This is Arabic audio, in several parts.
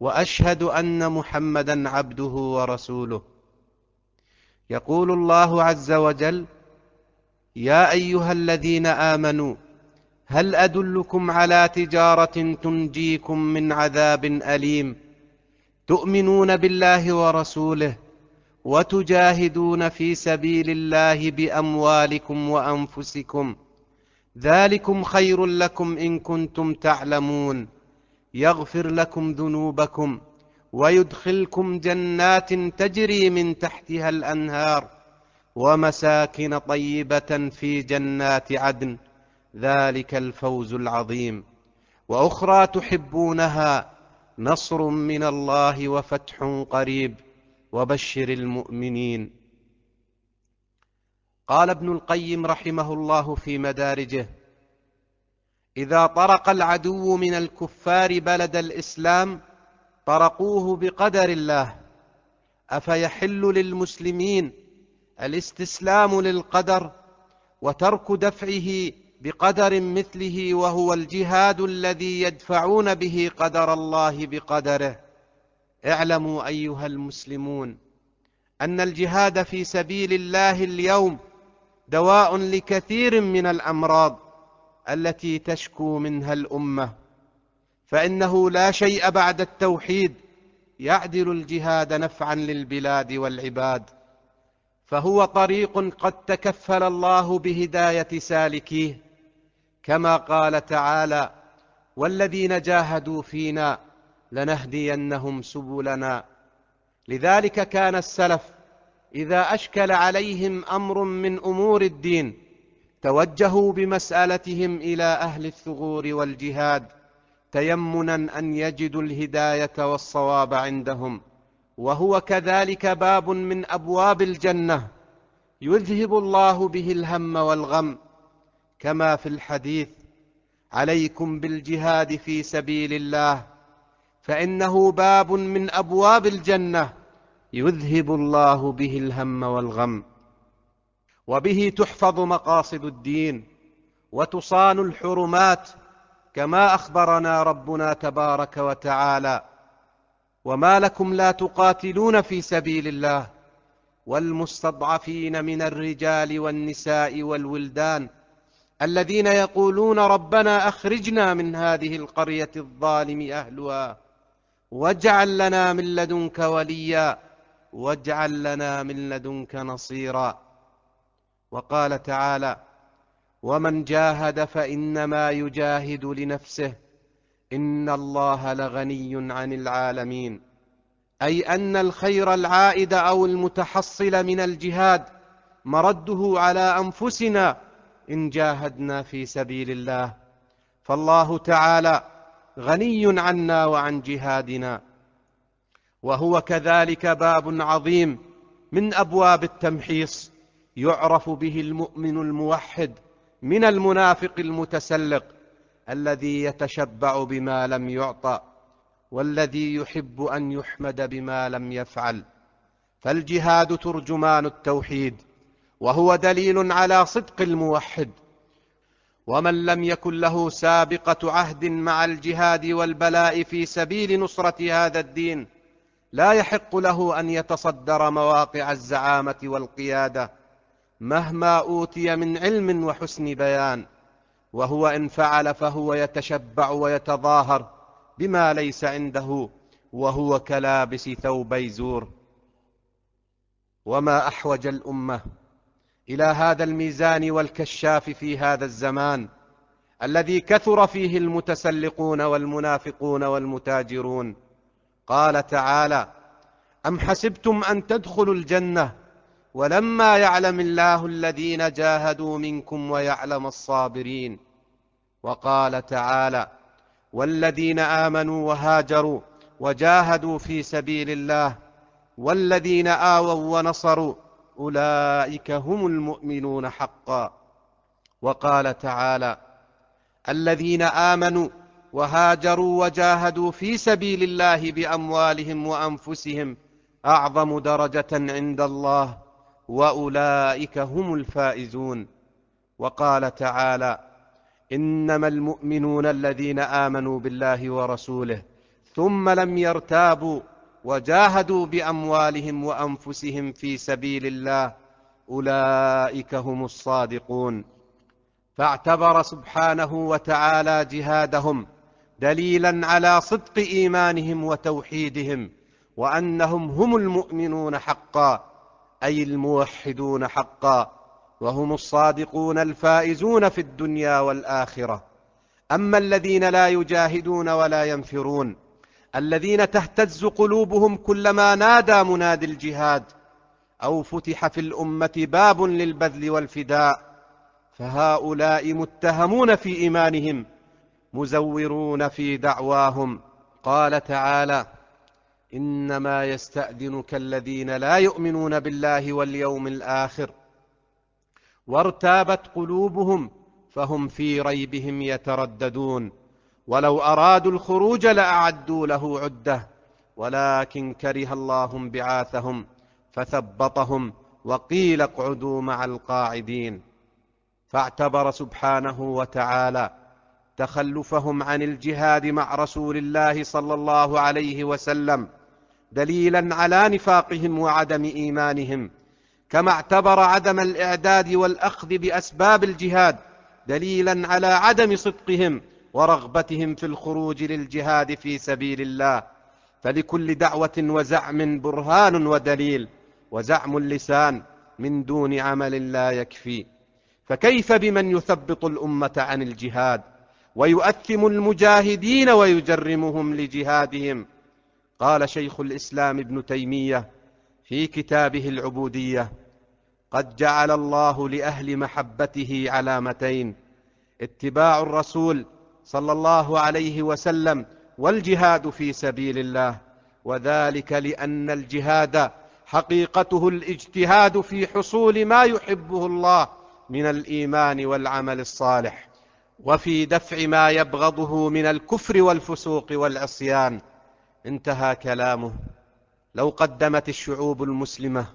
وأشهد أن محمدا عبده ورسوله. يقول الله عز وجل يا أيها الذين آمنوا هل أدلكم على تجارة تنجيكم من عذاب أليم؟ تؤمنون بالله ورسوله وتجاهدون في سبيل الله بأموالكم وأنفسكم. ذلكم خير لكم إن كنتم تعلمون. يغفر لكم ذنوبكم ويدخلكم جنات تجري من تحتها الأنهار ومساكن طيبة في جنات عدن. ذلك الفوز العظيم. وأخرى تحبونها نصر من الله وفتح قريب. وبشر المؤمنين. قال ابن القيم رحمه الله في مدارجه إذا طرق العدو من الكفار بلد الإسلام طرقوه بقدر الله. أفيحل للمسلمين الاستسلام للقدر وترك دفعه بقدر مثله وهو الجهاد الذي يدفعون به قدر الله بقدره. اعلموا أيها المسلمون أن الجهاد في سبيل الله اليوم دواء لكثير من الأمراض. التي تشكو منها الأمة فإنه لا شيء بعد التوحيد يعدل الجهاد نفعا للبلاد والعباد فهو طريق قد تكفل الله بهداية سالكيه كما قال تعالى والذين جاهدوا فينا لنهدينهم سبلنا لذلك كان السلف إذا أشكل عليهم أمر من أمور الدين توجهوا بمسألتهم إلى أهل الثغور والجهاد تيمنا أن يجدوا الهداية والصواب عندهم. وهو كذلك باب من أبواب الجنة يذهب الله به الهم والغم. كما في الحديث عليكم بالجهاد في سبيل الله فإنه باب من أبواب الجنة يذهب الله به الهم والغم. وبه تحفظ مقاصد الدين وتصان الحرمات كما أخبرنا ربنا تبارك وتعالى. وما لكم لا تقاتلون في سبيل الله والمستضعفين من الرجال والنساء والولدان الذين يقولون ربنا أخرجنا من هذه القرية الظالم أهلها واجعل لنا من لدنك وليا واجعل لنا من لدنك نصيرا. وقال تعالى ومن جاهد فإنما يجاهد لنفسه إن الله لغني عن العالمين أي أن الخير العائد أو المتحصل من الجهاد مرده على أنفسنا إن جاهدنا في سبيل الله فالله تعالى غني عنا وعن جهادنا وهو كذلك باب عظيم من أبواب التمحيص يعرف به المؤمن الموحد من المنافق المتسلق الذي يتشبع بما لم يعطى والذي يحب أن يحمد بما لم يفعل. فالجهاد ترجمان التوحيد وهو دليل على صدق الموحد. ومن لم يكن له سابقة عهد مع الجهاد والبلاء في سبيل نصرة هذا الدين لا يحق له أن يتصدر مواقع الزعامة والقيادة. مهما أوتي من علم وحسن بيان وهو إن فعل فهو يتشبع ويتظاهر بما ليس عنده وهو كلابس ثوبي زور. وما أحوج الأمة إلى هذا الميزان والكشاف في هذا الزمان الذي كثر فيه المتسلقون والمنافقون والمتاجرون. قال تعالى أم حسبتم أن تدخلوا الجنة ولما يعلم الله الذين جاهدوا منكم ويعلم الصابرين وقال تعالى والذين آمنوا وهاجروا وجاهدوا في سبيل الله والذين آووا ونصروا أولئك هم المؤمنون حقا وقال تعالى الذين آمنوا وهاجروا وجاهدوا في سبيل الله بأموالهم وأنفسهم أعظم درجة عند الله وأولئك هم الفائزون. وقال تعالى إنما المؤمنون الذين آمنوا بالله ورسوله ثم لم يرتابوا وجاهدوا بأموالهم وأنفسهم في سبيل الله أولئك هم الصادقون. فاعتبر سبحانه وتعالى جهادهم دليلا على صدق إيمانهم وتوحيدهم وأنهم هم المؤمنون حقا. أي الموحدون حقا وهم الصادقون الفائزون في الدنيا والآخرة. أما الذين لا يجاهدون ولا ينفرون الذين تهتز قلوبهم كلما نادى منادي الجهاد أو فتح في الأمة باب للبذل والفداء فهؤلاء متهمون في إيمانهم مزورون في دعواهم. قال تعالى إنما يستأذنك الذين لا يؤمنون بالله واليوم الآخر وارتابت قلوبهم فهم في ريبهم يترددون ولو أرادوا الخروج لأعدوا له عدة ولكن كره الله بعاثهم فثبطهم وقيل اقعدوا مع القاعدين فاعتبر سبحانه وتعالى تخلفهم عن الجهاد مع رسول الله صلى الله عليه وسلم دليلا على نفاقهم وعدم إيمانهم كما اعتبر عدم الإعداد والأخذ بأسباب الجهاد دليلا على عدم صدقهم ورغبتهم في الخروج للجهاد في سبيل الله. فلكل دعوة وزعم برهان ودليل وزعم اللسان من دون عمل لا يكفي. فكيف بمن يثبط الأمة عن الجهاد ويؤثم المجاهدين ويجرمهم لجهادهم؟ قال شيخ الإسلام ابن تيمية في كتابه العبودية قد جعل الله لأهل محبته علامتين اتباع الرسول صلى الله عليه وسلم والجهاد في سبيل الله وذلك لأن الجهاد حقيقته الاجتهاد في حصول ما يحبه الله من الإيمان والعمل الصالح وفي دفع ما يبغضه من الكفر والفسوق والعصيان. انتهى كلامه. لو قدمت الشعوب المسلمة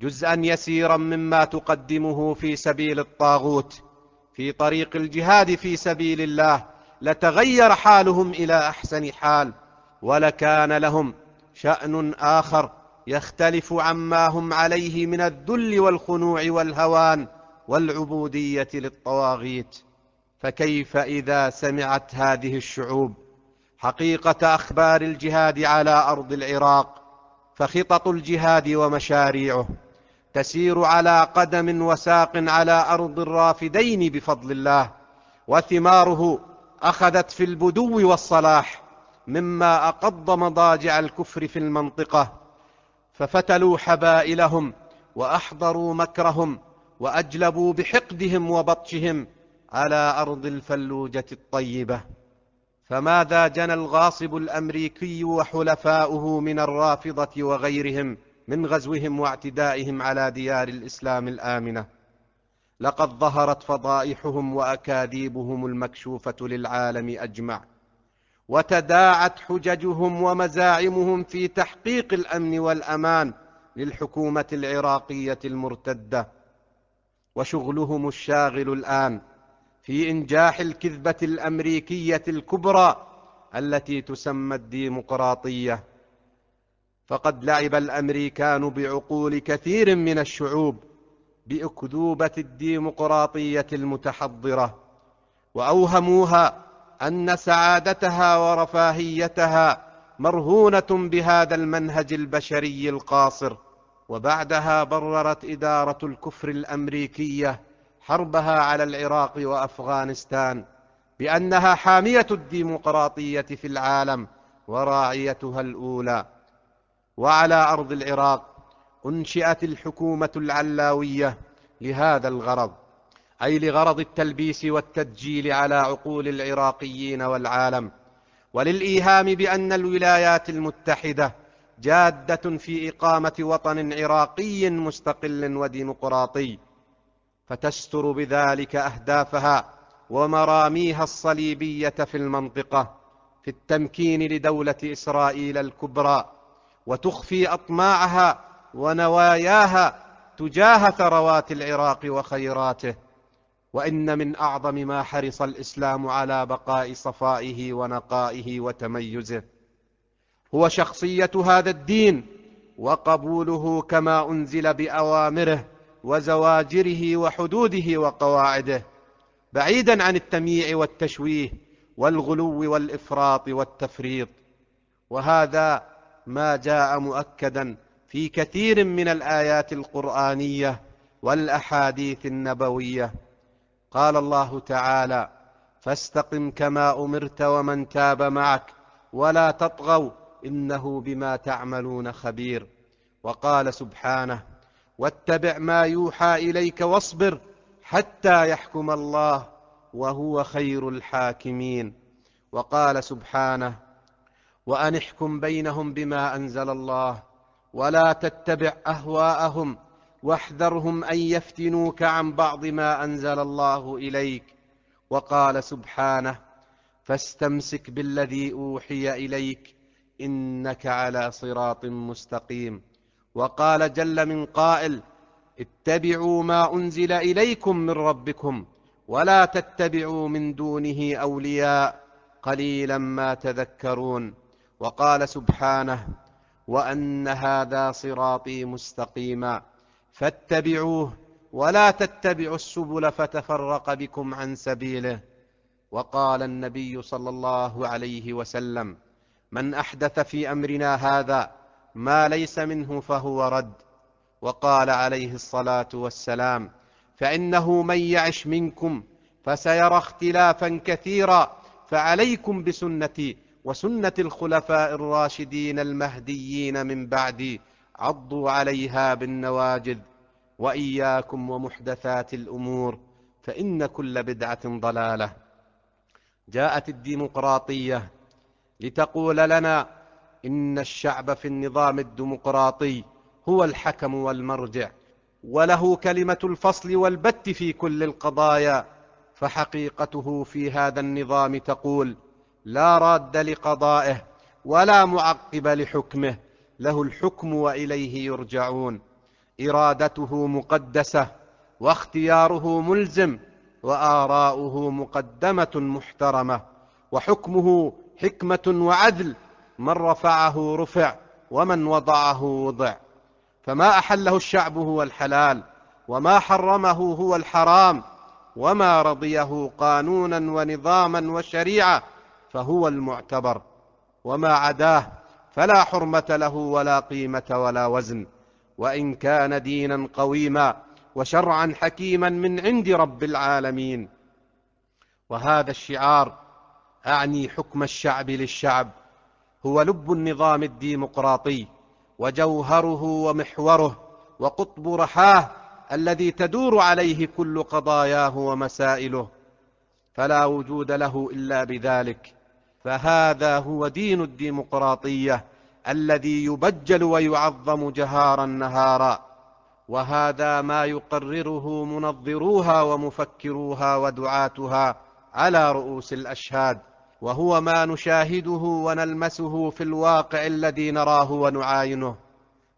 جزءا يسيرا مما تقدمه في سبيل الطاغوت في طريق الجهاد في سبيل الله لتغير حالهم إلى أحسن حال ولكان لهم شأن آخر يختلف عما هم عليه من الذل والخنوع والهوان والعبودية للطواغيت. فكيف إذا سمعت هذه الشعوب؟ حقيقة أخبار الجهاد على أرض العراق فخطط الجهاد ومشاريعه تسير على قدم وساق على أرض الرافدين بفضل الله وثماره أخذت في البدو والصلاح مما أقض مضاجع الكفر في المنطقة ففتلوا حبائلهم وأحضروا مكرهم وأجلبوا بحقدهم وبطشهم على أرض الفلوجة الطيبة. فماذا جنى الغاصب الأمريكي وحلفاؤه من الرافضة وغيرهم من غزوهم واعتدائهم على ديار الإسلام الآمنة؟ لقد ظهرت فضائحهم وأكاذيبهم المكشوفة للعالم أجمع. وتداعت حججهم ومزاعمهم في تحقيق الأمن والأمان للحكومة العراقية المرتدة. وشغلهم الشاغل الآن في إنجاح الكذبة الأمريكية الكبرى التي تسمى الديمقراطية. فقد لعب الأمريكان بعقول كثير من الشعوب بأكذوبة الديمقراطية المتحضرة وأوهموها أن سعادتها ورفاهيتها مرهونة بهذا المنهج البشري القاصر وبعدها بررت إدارة الكفر الأمريكية حربها على العراق وأفغانستان بأنها حامية الديمقراطية في العالم وراعيتها الأولى. وعلى أرض العراق أنشئت الحكومة العلاوية لهذا الغرض أي لغرض التلبيس والتدجيل على عقول العراقيين والعالم. وللإيهام بأن الولايات المتحدة جادة في إقامة وطن عراقي مستقل وديمقراطي. فتستر بذلك أهدافها ومراميها الصليبية في المنطقة في التمكين لدولة إسرائيل الكبرى وتخفي أطماعها ونواياها تجاه ثروات العراق وخيراته. وإن من أعظم ما حرص الإسلام على بقاء صفائه ونقائه وتميزه هو شخصية هذا الدين وقبوله كما أنزل بأوامره. وزواجره وحدوده وقواعده بعيدا عن التمييع والتشويه والغلو والإفراط والتفريط. وهذا ما جاء مؤكدا في كثير من الآيات القرآنية والأحاديث النبوية. قال الله تعالى فاستقم كما أمرت ومن تاب معك ولا تطغوا إنه بما تعملون خبير. وقال سبحانه واتبع ما يوحى إليك واصبر حتى يحكم الله وهو خير الحاكمين. وقال سبحانه وأن احكم بينهم بما أنزل الله ولا تتبع أهواءهم واحذرهم أن يفتنوك عن بعض ما أنزل الله إليك. وقال سبحانه فاستمسك بالذي أوحي إليك إنك على صراط مستقيم. وقال جل من قائل اتبعوا ما أنزل إليكم من ربكم ولا تتبعوا من دونه أولياء قليلا ما تذكرون. وقال سبحانه وأن هذا صراطي مستقيما فاتبعوه ولا تتبعوا السبل فتفرق بكم عن سبيله. وقال النبي صلى الله عليه وسلم من أحدث في أمرنا هذا ما ليس منه فهو رد. وقال عليه الصلاة والسلام فإنه من يعش منكم فسيرى اختلافا كثيرا فعليكم بسنتي وسنة الخلفاء الراشدين المهديين من بعدي عضوا عليها بالنواجذ وإياكم ومحدثات الأمور فإن كل بدعة ضلالة. جاءت الديمقراطية لتقول لنا إن الشعب في النظام الديمقراطي هو الحكم والمرجع وله كلمة الفصل والبت في كل القضايا. فحقيقته في هذا النظام تقول لا راد لقضائه ولا معقب لحكمه له الحكم وإليه يرجعون. إرادته مقدسة واختياره ملزم وآراؤه مقدمة محترمة وحكمه حكمة وعدل من رفعه رفع ومن وضعه وضع. فما أحله الشعب هو الحلال وما حرمه هو الحرام وما رضيه قانونا ونظاما وشريعة فهو المعتبر. وما عداه فلا حرمة له ولا قيمة ولا وزن. وإن كان دينا قويما وشرعا حكيما من عند رب العالمين. وهذا الشعار أعني حكم الشعب للشعب. هو لب النظام الديمقراطي وجوهره ومحوره وقطب رحاه الذي تدور عليه كل قضاياه ومسائله. فلا وجود له إلا بذلك. فهذا هو دين الديمقراطية الذي يبجل ويعظم جهارا نهارا وهذا ما يقرره منظروها ومفكروها ودعاتها على رؤوس الأشهاد. وهو ما نشاهده ونلمسه في الواقع الذي نراه ونعاينه.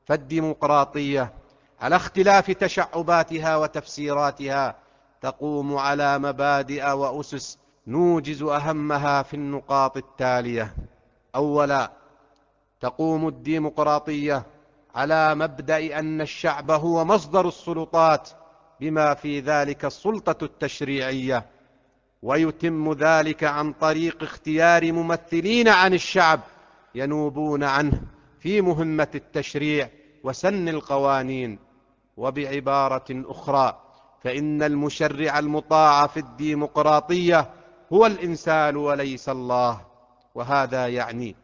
فالديمقراطية على اختلاف تشعباتها وتفسيراتها تقوم على مبادئ وأسس نوجز أهمها في النقاط التالية. أولا تقوم الديمقراطية على مبدأ أن الشعب هو مصدر السلطات بما في ذلك السلطة التشريعية. ويتم ذلك عن طريق اختيار ممثلين عن الشعب ينوبون عنه في مهمة التشريع وسن القوانين. وبعبارة أخرى فإن المشرع المطاع في الديمقراطية هو الإنسان وليس الله. وهذا يعني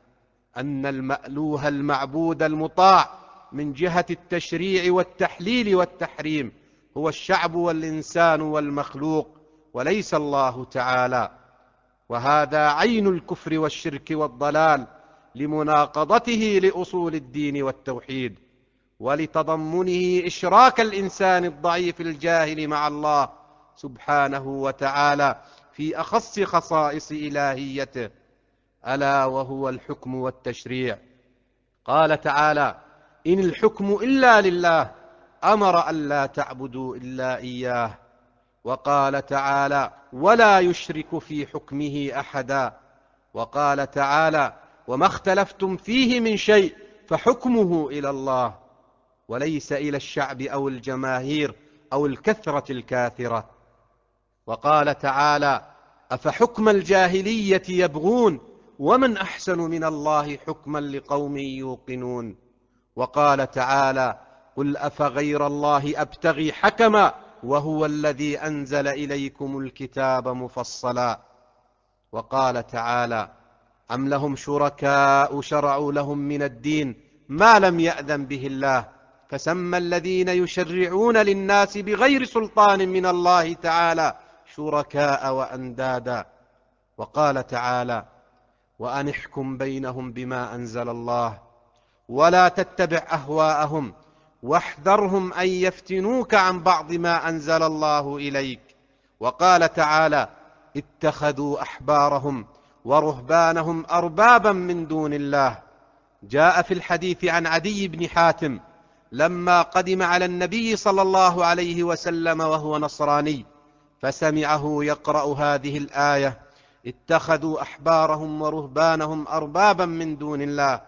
أن المألوه المعبود المطاع من جهة التشريع والتحليل والتحريم هو الشعب والإنسان والمخلوق. وليس الله تعالى. وهذا عين الكفر والشرك والضلال لمناقضته لأصول الدين والتوحيد ولتضمنه إشراك الإنسان الضعيف الجاهل مع الله سبحانه وتعالى في أخص خصائص إلهيته ألا وهو الحكم والتشريع. قال تعالى إن الحكم إلا لله أمر الا تعبدوا إلا إياه. وقال تعالى ولا يشرك في حكمه أحدا. وقال تعالى وما اختلفتم فيه من شيء فحكمه إلى الله وليس إلى الشعب أو الجماهير أو الكثرة الكاثرة. وقال تعالى أفحكم الجاهلية يبغون ومن أحسن من الله حكما لقوم يوقنون. وقال تعالى قل أفغير الله أبتغي حكما وهو الذي أنزل إليكم الكتاب مفصلا. وقال تعالى أم لهم شركاء شرعوا لهم من الدين ما لم يأذن به الله فسمى الذين يشرعون للناس بغير سلطان من الله تعالى شركاء وأندادا. وقال تعالى وأن احكم بينهم بما أنزل الله ولا تتبع أهواءهم واحذرهم أن يفتنوك عن بعض ما أنزل الله إليك. وقال تعالى اتخذوا أحبارهم ورهبانهم أربابا من دون الله. جاء في الحديث عن عدي بن حاتم لما قدم على النبي صلى الله عليه وسلم وهو نصراني فسمعه يقرأ هذه الآية اتخذوا أحبارهم ورهبانهم أربابا من دون الله.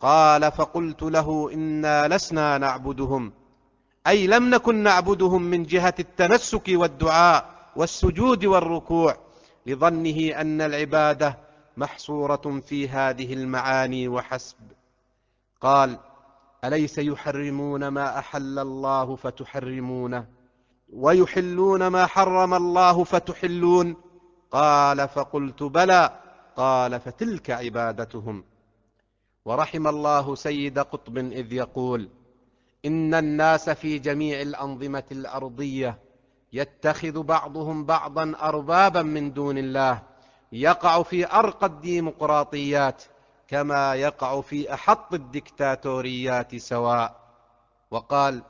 قال فقلت له إنا لسنا نعبدهم. أي لم نكن نعبدهم من جهة التنسك والدعاء والسجود والركوع لظنه أن العبادة محصورة في هذه المعاني وحسب. قال أليس يحرمون ما أحل الله فتحرمونه؟ ويحلون ما حرم الله فتحلون؟ قال فقلت بلى. قال فتلك عبادتهم. ورحم الله سيد قطب إذ يقول إن الناس في جميع الأنظمة الأرضية يتخذ بعضهم بعضا اربابا من دون الله يقع في أرقى الديمقراطيات كما يقع في أحط الدكتاتوريات سواء. وقال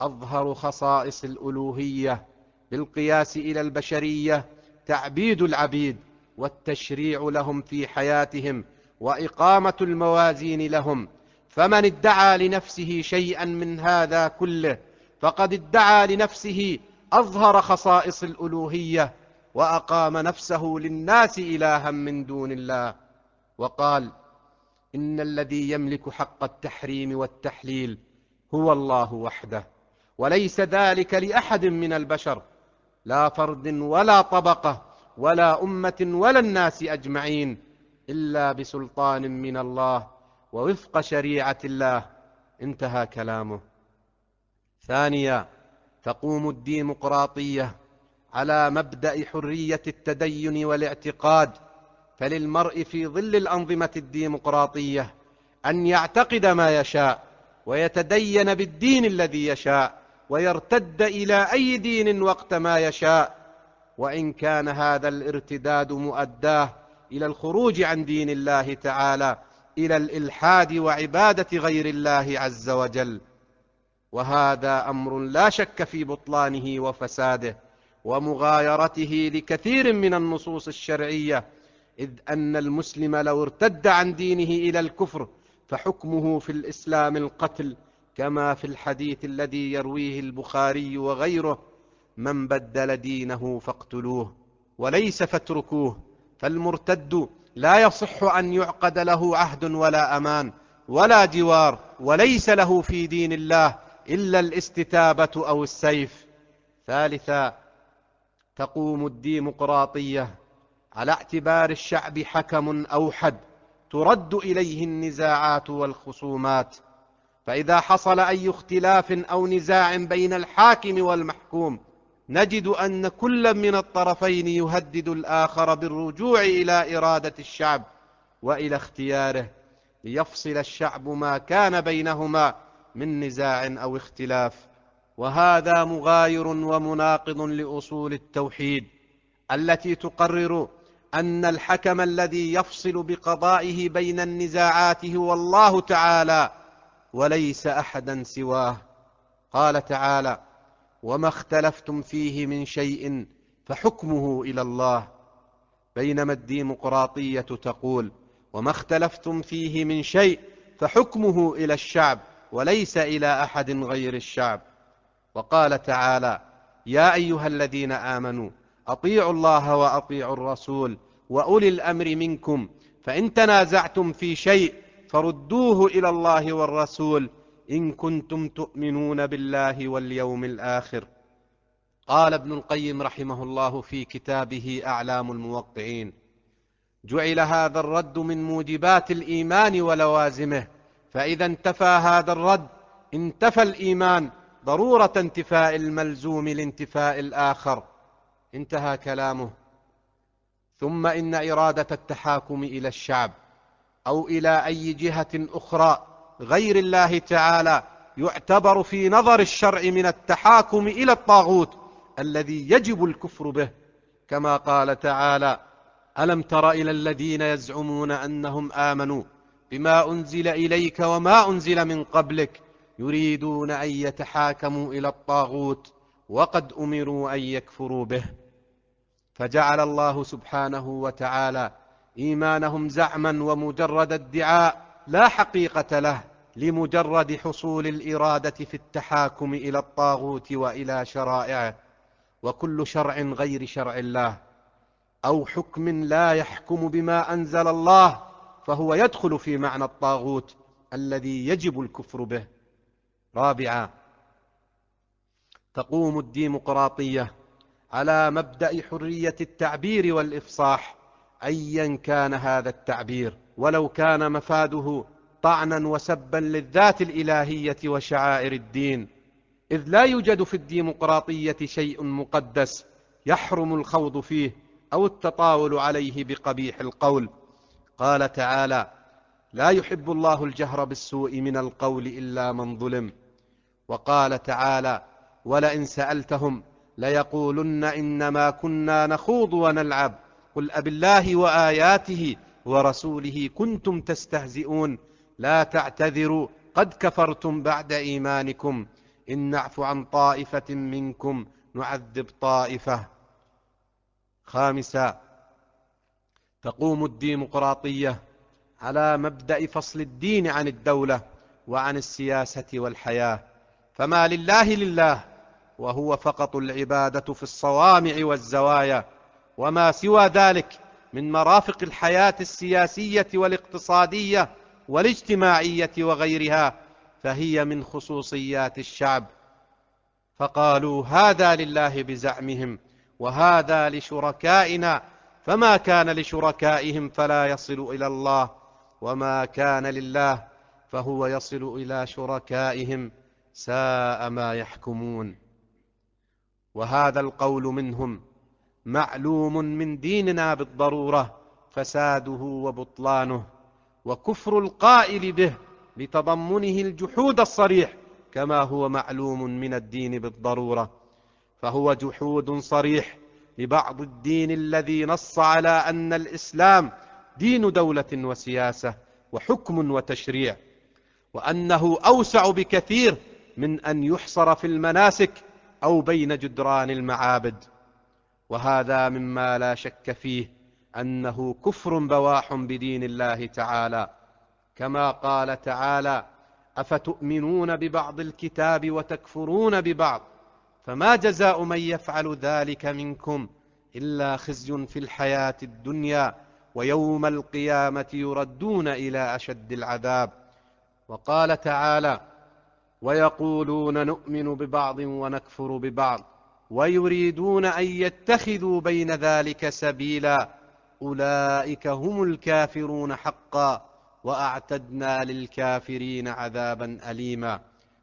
أظهر خصائص الألوهية بالقياس إلى البشرية تعبيد العبيد والتشريع لهم في حياتهم وإقامة الموازين لهم. فمن ادعى لنفسه شيئا من هذا كله فقد ادعى لنفسه أظهر خصائص الألوهية وأقام نفسه للناس الها من دون الله. وقال إن الذي يملك حق التحريم والتحليل هو الله وحده وليس ذلك لأحد من البشر. لا فرد ولا طبقة ولا أمة ولا الناس أجمعين. إلا بسلطان من الله ووفق شريعة الله. انتهى كلامه. ثانيا تقوم الديمقراطيه على مبدأ حرية التدين والاعتقاد. فللمرء في ظل الأنظمة الديمقراطيه أن يعتقد ما يشاء ويتدين بالدين الذي يشاء ويرتد إلى أي دين وقت ما يشاء. وإن كان هذا الارتداد مؤداه إلى الخروج عن دين الله تعالى إلى الإلحاد وعبادة غير الله عز وجل. وهذا أمر لا شك في بطلانه وفساده ومغايرته لكثير من النصوص الشرعية إذ أن المسلم لو ارتد عن دينه إلى الكفر فحكمه في الإسلام القتل كما في الحديث الذي يرويه البخاري وغيره من بدل دينه فاقتلوه وليس فاتركوه. فالمرتد لا يصح أن يعقد له عهد ولا أمان ولا جوار وليس له في دين الله إلا الاستتابة أو السيف. ثالثا تقوم الديمقراطية. على اعتبار الشعب حكم أوحد ترد إليه النزاعات والخصومات. فإذا حصل أي اختلاف أو نزاع بين الحاكم والمحكوم نجد أن كل من الطرفين يهدد الآخر بالرجوع إلى إرادة الشعب وإلى اختياره ليفصل الشعب ما كان بينهما من نزاع أو اختلاف. وهذا مغاير ومناقض لأصول التوحيد التي تقرر أن الحكم الذي يفصل بقضائه بين النزاعات هو الله تعالى وليس أحدا سواه. قال تعالى وما اختلفتم فيه من شيء فحكمه إلى الله. بينما الديمقراطيه تقول وما اختلفتم فيه من شيء فحكمه إلى الشعب وليس إلى أحد غير الشعب. وقال تعالى يا أيها الذين آمنوا أطيعوا الله وأطيعوا الرسول وأولي الأمر منكم فإن تنازعتم في شيء فردوه إلى الله والرسول إن كنتم تؤمنون بالله واليوم الآخر. قال ابن القيم رحمه الله في كتابه أعلام الموقعين جعل هذا الرد من موجبات الإيمان ولوازمه فإذا انتفى هذا الرد انتفى الإيمان ضرورة انتفاء الملزوم لانتفاء الآخر. انتهى كلامه. ثم إن إرادة التحاكم إلى الشعب أو إلى أي جهة أخرى غير الله تعالى يعتبر في نظر الشرع من التحاكم إلى الطاغوت الذي يجب الكفر به. كما قال تعالى ألم تر إلى الذين يزعمون أنهم آمنوا بما أنزل إليك وما أنزل من قبلك يريدون أن يتحاكموا إلى الطاغوت وقد أمروا أن يكفروا به. فجعل الله سبحانه وتعالى إيمانهم زعما ومجرد ادعاء لا حقيقة له لمجرد حصول الإرادة في التحاكم إلى الطاغوت وإلى شرائعه. وكل شرع غير شرع الله أو حكم لا يحكم بما أنزل الله فهو يدخل في معنى الطاغوت الذي يجب الكفر به. رابعا تقوم الديمقراطية على مبدأ حرية التعبير والإفصاح ايا كان هذا التعبير. ولو كان مفاده طعنا وسبا للذات الإلهية وشعائر الدين. إذ لا يوجد في الديمقراطية شيء مقدس يحرم الخوض فيه أو التطاول عليه بقبيح القول. قال تعالى لا يحب الله الجهر بالسوء من القول إلا من ظلم. وقال تعالى ولئن سألتهم ليقولن إنما كنا نخوض ونلعب. قل أبالله وآياته ورسوله كنتم تستهزئون. لا تعتذروا قد كفرتم بعد إيمانكم. إن نعف عن طائفة منكم نعذب طائفة. خامسا تقوم الديمقراطية على مبدأ فصل الدين عن الدولة وعن السياسة والحياة. فما لله لله وهو فقط العبادة في الصوامع والزوايا. وما سوى ذلك من مرافق الحياة السياسية والاقتصادية والاجتماعية وغيرها فهي من خصوصيات الشعب. فقالوا هذا لله بزعمهم وهذا لشركائنا فما كان لشركائهم فلا يصل إلى الله وما كان لله فهو يصل إلى شركائهم ساء ما يحكمون. وهذا القول منهم معلوم من ديننا بالضرورة فساده وبطلانه وكفر القائل به لتضمنه الجحود الصريح كما هو معلوم من الدين بالضرورة. فهو جحود صريح لبعض الدين الذي نص على أن الإسلام دين دولة وسياسة وحكم وتشريع وأنه أوسع بكثير من أن يحصر في المناسك أو بين جدران المعابد. وهذا مما لا شك فيه أنه كفر بواح بدين الله تعالى. كما قال تعالى أفتؤمنون ببعض الكتاب وتكفرون ببعض؟ فما جزاء من يفعل ذلك منكم إلا خزي في الحياة الدنيا ويوم القيامة يردون إلى أشد العذاب. وقال تعالى ويقولون نؤمن ببعض ونكفر ببعض. ويريدون أن يتخذوا بين ذلك سبيلا. أولئك هم الكافرون حقا وأعتدنا للكافرين عذابا أليما.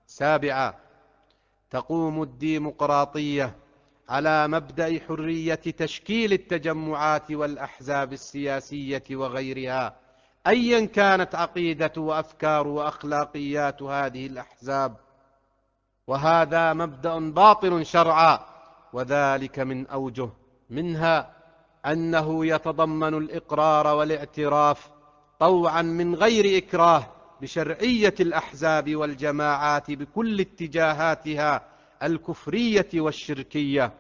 سابعا تقوم الديمقراطية على مبدأ حرية تشكيل التجمعات والأحزاب السياسية وغيرها. ايا كانت عقيدة وأفكار وأخلاقيات هذه الأحزاب وهذا مبدأ باطل شرعا. وذلك من أوجه منها أنه يتضمن الإقرار والاعتراف طوعا من غير إكراه بشرعية الأحزاب والجماعات بكل اتجاهاتها الكفرية والشركية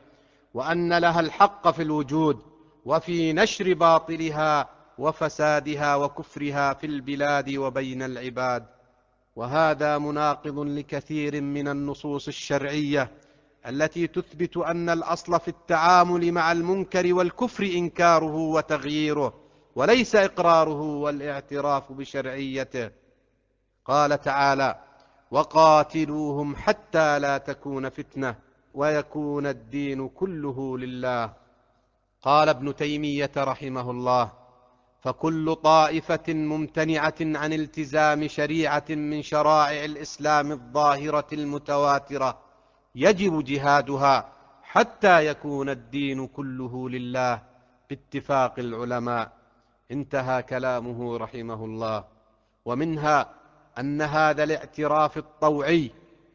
وأن لها الحق في الوجود وفي نشر باطلها وفسادها وكفرها في البلاد وبين العباد. وهذا مناقض لكثير من النصوص الشرعية التي تثبت أن الأصل في التعامل مع المنكر والكفر إنكاره وتغييره وليس إقراره والاعتراف بشرعيته. قال تعالى وقاتلوهم حتى لا تكون فتنة ويكون الدين كله لله. قال ابن تيمية رحمه الله فكل طائفة ممتنعة عن التزام شريعة من شرائع الإسلام الظاهرة المتواترة يجب جهادها حتى يكون الدين كله لله باتفاق العلماء. انتهى كلامه رحمه الله. ومنها أن هذا الاعتراف الطوعي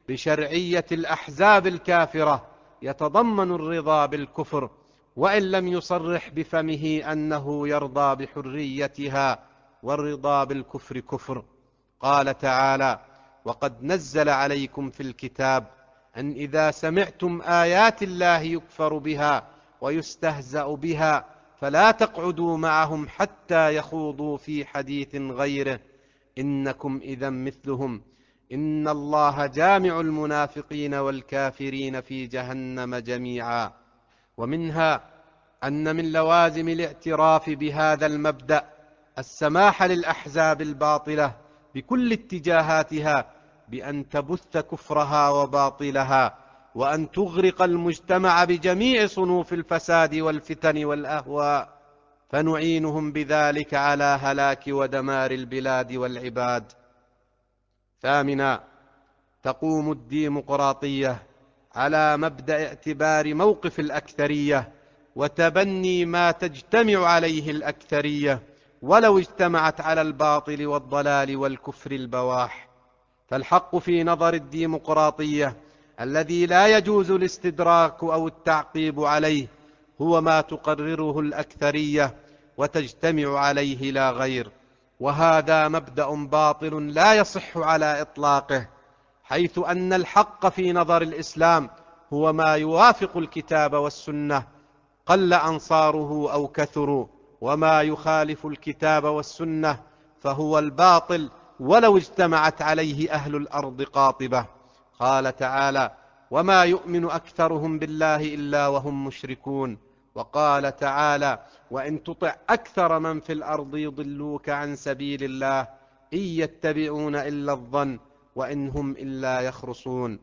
بشرعية الأحزاب الكافرة يتضمن الرضا بالكفر وإن لم يصرح بفمه أنه يرضى بحريتها والرضا بالكفر كفر. قال تعالى وقد نزل عليكم في الكتاب أن إذا سمعتم آيات الله يكفر بها ويستهزأ بها فلا تقعدوا معهم حتى يخوضوا في حديث غيره. إنكم إذا مثلهم. إن الله جامع المنافقين والكافرين في جهنم جميعا. ومنها أن من لوازم الاعتراف بهذا المبدأ السماح للأحزاب الباطلة بكل اتجاهاتها بأن تبث كفرها وباطلها وأن تغرق المجتمع بجميع صنوف الفساد والفتن والأهواء فنعينهم بذلك على هلاك ودمار البلاد والعباد. ثامنا تقوم الديمقراطية على مبدأ اعتبار موقف الأكثرية وتبني ما تجتمع عليه الأكثرية ولو اجتمعت على الباطل والضلال والكفر البواح. فالحق في نظر الديمقراطية الذي لا يجوز الاستدراك أو التعقيب عليه هو ما تقرره الأكثرية وتجتمع عليه لا غير وهذا مبدأ باطل لا يصح على إطلاقه حيث أن الحق في نظر الإسلام هو ما يوافق الكتاب والسنة قل أنصاره أو كثروا وما يخالف الكتاب والسنة فهو الباطل ولو اجتمعت عليه أهل الأرض قاطبة. قال تعالى وما يؤمن أكثرهم بالله إلا وهم مشركون. وقال تعالى وإن تطع أكثر من في الأرض يضلوك عن سبيل الله إن يتبعون إلا الظن وإن هم إلا يخرصون.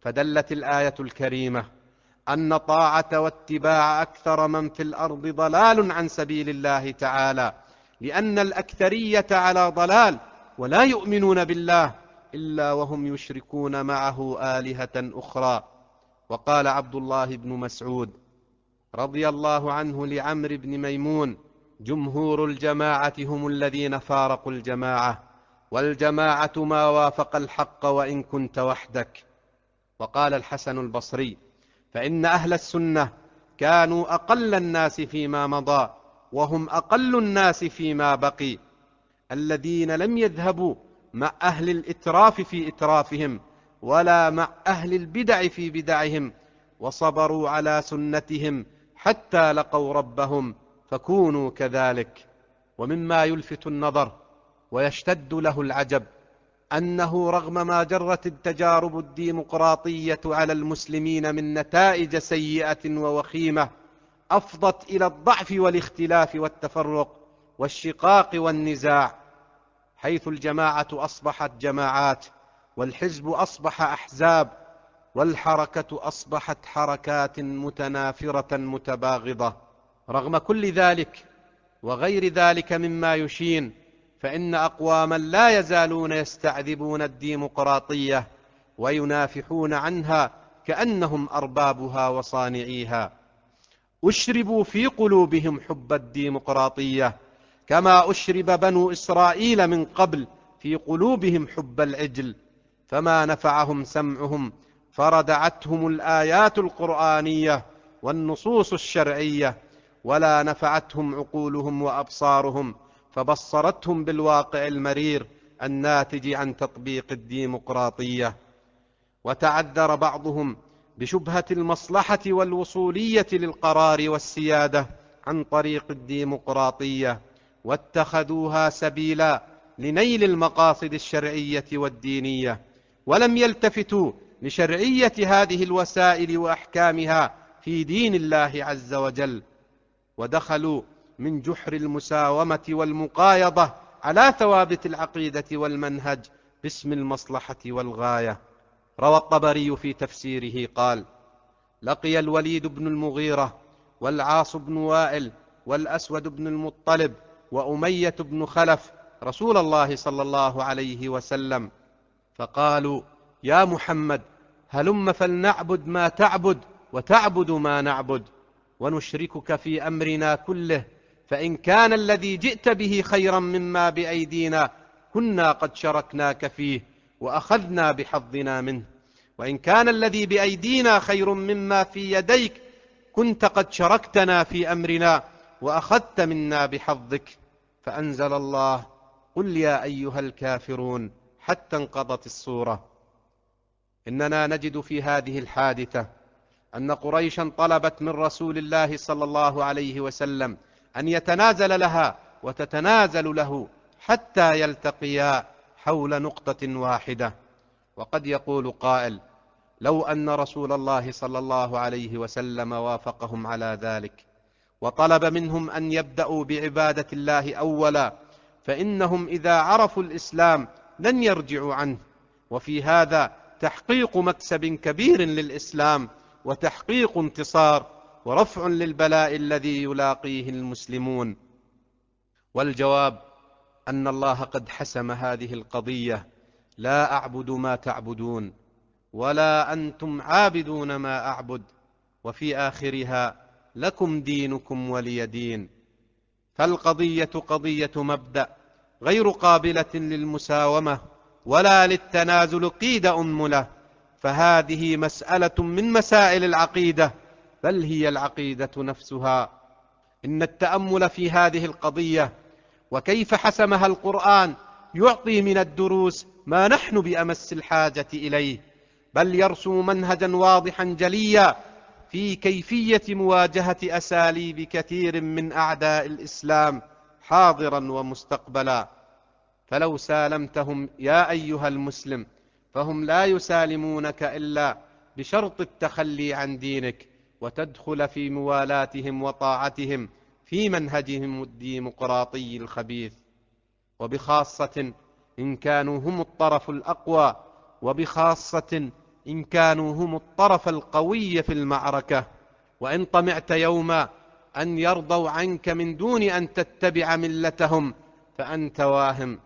فدلت الآية الكريمة أن طاعة واتباع أكثر من في الأرض ضلال عن سبيل الله تعالى لأن الأكثرية على ضلال ولا يؤمنون بالله إلا وهم يشركون معه آلهة أخرى. وقال عبد الله بن مسعود رضي الله عنه لعمرو بن ميمون جمهور الجماعة هم الذين فارقوا الجماعة والجماعة ما وافق الحق وإن كنت وحدك. وقال الحسن البصري فإن أهل السنة كانوا أقل الناس فيما مضى وهم أقل الناس فيما بقي. الذين لم يذهبوا مع أهل الإتراف في إترافهم ولا مع أهل البدع في بدعهم وصبروا على سنتهم حتى لقوا ربهم فكونوا كذلك. ومما يلفت النظر ويشتد له العجب أنه رغم ما جرت التجارب الديمقراطية على المسلمين من نتائج سيئة ووخيمة أفضت إلى الضعف والاختلاف والتفرق والشقاق والنزاع حيث الجماعة أصبحت جماعات والحزب أصبح أحزاب والحركة أصبحت حركات متنافرة متباغضة. رغم كل ذلك وغير ذلك مما يشين فإن أقواما لا يزالون يستعذبون الديمقراطية وينافحون عنها كأنهم أربابها وصانعيها. أشربوا في قلوبهم حب الديمقراطية كما أشرب بنو إسرائيل من قبل في قلوبهم حب العجل فما نفعهم سمعهم فردعتهم الآيات القرآنية والنصوص الشرعية ولا نفعتهم عقولهم وأبصارهم فبصرتهم بالواقع المرير الناتج عن تطبيق الديمقراطية. وتعذر بعضهم بشبهة المصلحة والوصولية للقرار والسيادة عن طريق الديمقراطية. واتخذوها سبيلا لنيل المقاصد الشرعية والدينية ولم يلتفتوا لشرعية هذه الوسائل وأحكامها في دين الله عز وجل ودخلوا من جحر المساومة والمقايضة على ثوابت العقيدة والمنهج باسم المصلحة والغاية. روى الطبري في تفسيره قال لقي الوليد بن المغيرة والعاص بن وائل والأسود بن المطلب وأمية بن خلف رسول الله صلى الله عليه وسلم فقالوا يا محمد هلم فلنعبد ما تعبد وتعبد ما نعبد ونشركك في أمرنا كله فإن كان الذي جئت به خيرا مما بأيدينا كنا قد شركناك فيه وأخذنا بحظنا منه وإن كان الذي بأيدينا خير مما في يديك كنت قد شركتنا في أمرنا وأخذت منا بحظك. فأنزل الله. قل يا أيها الكافرون حتى انقضت الصورة. إننا نجد في هذه الحادثة أن قريشا طلبت من رسول الله صلى الله عليه وسلم أن يتنازل لها وتتنازل له حتى يلتقيا حول نقطة واحدة. وقد يقول قائل لو أن رسول الله صلى الله عليه وسلم وافقهم على ذلك وطلب منهم أن يبدأوا بعبادة الله أولا فإنهم إذا عرفوا الإسلام لن يرجعوا عنه. وفي هذا تحقيق مكسب كبير للإسلام وتحقيق انتصار ورفع للبلاء الذي يلاقيه المسلمون. والجواب أن الله قد حسم هذه القضية لا أعبد ما تعبدون ولا أنتم عابدون ما أعبد وفي آخرها لكم دينكم ولي دين. فالقضية قضية مبدأ غير قابلة للمساومة ولا للتنازل قيد انمله فهذه مسألة من مسائل العقيدة بل هي العقيدة نفسها. إن التأمل في هذه القضية وكيف حسمها القرآن يعطي من الدروس ما نحن بأمس الحاجة إليه. بل يرسم منهجا واضحا جليا في كيفية مواجهة أساليب كثير من أعداء الإسلام حاضرا ومستقبلا. فلو سالمتهم يا أيها المسلم فهم لا يسالمونك إلا بشرط التخلي عن دينك وتدخل في موالاتهم وطاعتهم في منهجهم الديمقراطي الخبيث. وبخاصة إن كانوا هم الطرف الأقوى وبخاصة إن كانوا هم الطرف القوي في المعركة وإن طمعت يوما أن يرضوا عنك من دون أن تتبع ملتهم فأنت واهم.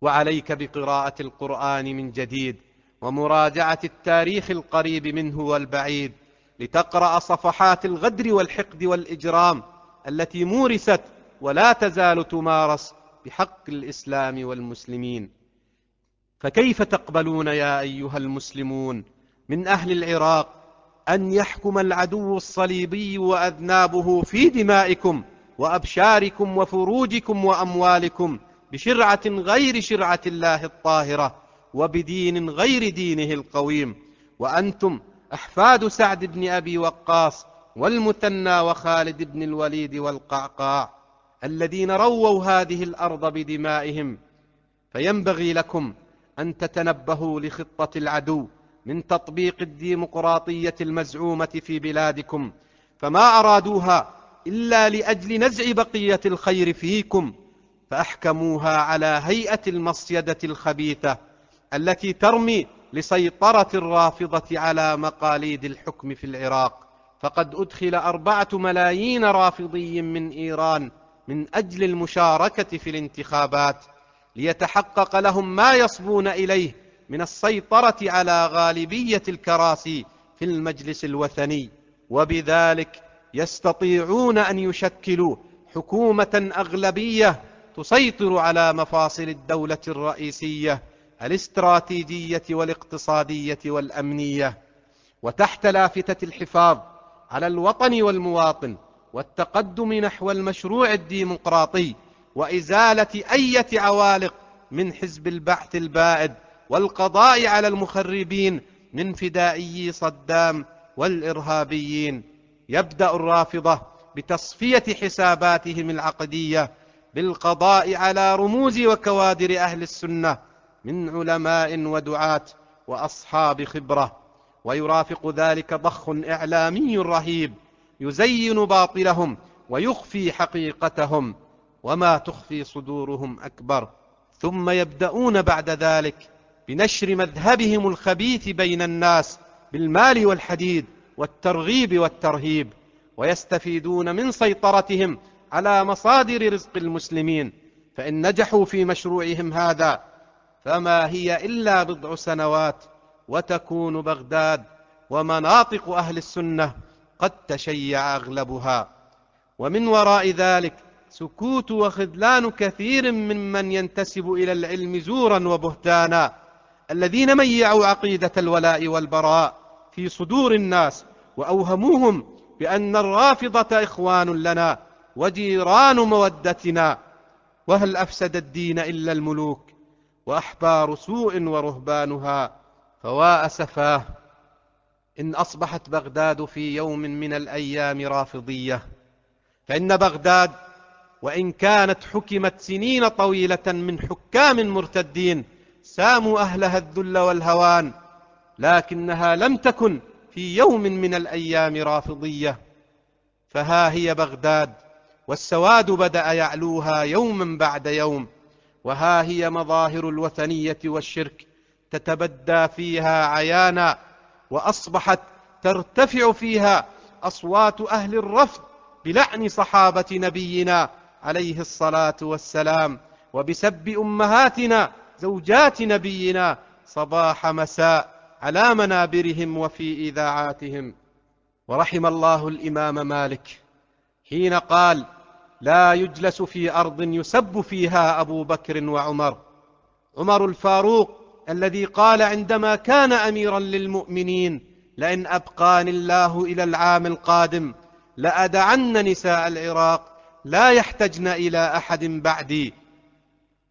وعليك بقراءة القرآن من جديد ومراجعة التاريخ القريب منه والبعيد لتقرأ صفحات الغدر والحقد والإجرام التي مورست ولا تزال تمارس بحق الإسلام والمسلمين. فكيف تقبلون يا أيها المسلمون من أهل العراق أن يحكم العدو الصليبي وأذنابه في دمائكم وأبشاركم وفروجكم وأموالكم بشرعة غير شرعة الله الطاهرة وبدين غير دينه القويم وأنتم أحفاد سعد بن أبي وقاص والمثنى وخالد بن الوليد والقعقاع الذين رووا هذه الأرض بدمائهم فينبغي لكم أن تتنبهوا لخطة العدو من تطبيق الديمقراطية المزعومة في بلادكم فما أرادوها إلا لأجل نزع بقية الخير فيكم فأحكموها على هيئة المصيدة الخبيثة التي ترمي لسيطرة الرافضة على مقاليد الحكم في العراق. فقد أدخل أربعة ملايين رافضي من إيران من أجل المشاركة في الانتخابات. ليتحقق لهم ما يصبون إليه من السيطرة على غالبية الكراسي في المجلس الوثني. وبذلك يستطيعون أن يشكلوا حكومة أغلبية تسيطر على مفاصل الدولة الرئيسية الاستراتيجية والاقتصادية والأمنية. وتحت لافتة الحفاظ على الوطن والمواطن والتقدم نحو المشروع الديمقراطي وإزالة أية عوالق من حزب البعث البائد والقضاء على المخربين من فدائي صدام والإرهابيين. يبدأ الرافضة بتصفية حساباتهم العقدية بالقضاء على رموز وكوادر أهل السنة من علماء ودعاة وأصحاب خبرة. ويرافق ذلك ضخ إعلامي رهيب يزين باطلهم ويخفي حقيقتهم. وما تخفي صدورهم أكبر ثم يبدأون بعد ذلك بنشر مذهبهم الخبيث بين الناس بالمال والحديد والترغيب والترهيب ويستفيدون من سيطرتهم على مصادر رزق المسلمين فإن نجحوا في مشروعهم هذا فما هي إلا بضع سنوات وتكون بغداد ومناطق أهل السنة قد تشيع أغلبها ومن وراء ذلك سكوت وخذلان كثير ممن ينتسب إلى العلم زورا وبهتانا. الذين ميعوا عقيدة الولاء والبراء في صدور الناس وأوهموهم بأن الرافضة إخوان لنا وجيران مودتنا. وهل أفسد الدين إلا الملوك وأحبار سوء ورهبانها فوا أسفاه إن أصبحت بغداد في يوم من الأيام رافضية. فإن بغداد وإن كانت حكمت سنين طويلة من حكام مرتدين ساموا أهلها الذل والهوان لكنها لم تكن في يوم من الأيام رافضية. فها هي بغداد والسواد بدأ يعلوها يوما بعد يوم وها هي مظاهر الوثنية والشرك تتبدى فيها عيانا وأصبحت ترتفع فيها أصوات أهل الرفض بلعن صحابة نبينا عليه الصلاة والسلام. وبسب أمهاتنا زوجات نبينا صباح مساء على منابرهم وفي إذاعاتهم. ورحم الله الإمام مالك. حين قال لا يجلس في أرض يسب فيها أبو بكر وعمر. عمر الفاروق الذي قال عندما كان أميرا للمؤمنين لئن أبقاني الله إلى العام القادم لأدعن نساء العراق لا يحتجن إلى أحد بعدي.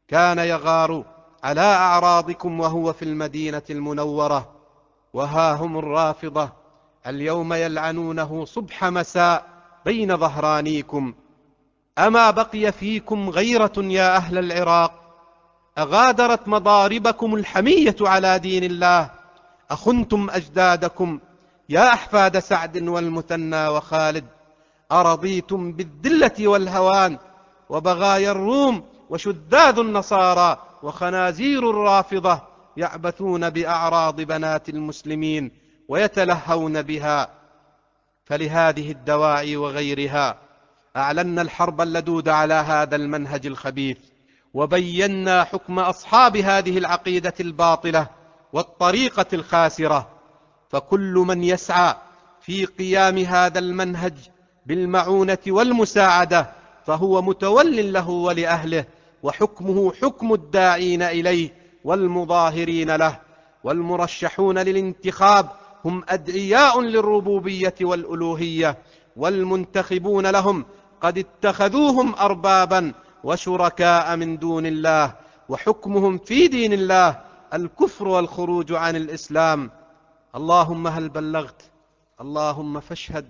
كان يغار على أعراضكم وهو في المدينة المنورة؟ وها هم الرافضة اليوم يلعنونه صبح مساء بين ظهرانيكم. أما بقي فيكم غيرة يا أهل العراق؟ أغادرت مضاربكم الحمية على دين الله؟ أخنتم أجدادكم يا أحفاد سعد والمثنى وخالد أرضيتم بالذلة والهوان وبغايا الروم وشداد النصارى وخنازير الرافضة يعبثون بأعراض بنات المسلمين ويتلهون بها. فلهذه الدواعي وغيرها أعلنا الحرب اللدود على هذا المنهج الخبيث وبينا حكم أصحاب هذه العقيدة الباطلة والطريقة الخاسرة. فكل من يسعى في قيام هذا المنهج بالمعونة والمساعدة فهو متول له ولأهله وحكمه حكم الداعين إليه والمظاهرين له والمرشحون للانتخاب هم أدعياء للربوبية والألوهية والمنتخبون لهم قد اتخذوهم أربابا وشركاء من دون الله وحكمهم في دين الله الكفر والخروج عن الإسلام. اللهم هل بلغت؟ اللهم فاشهد.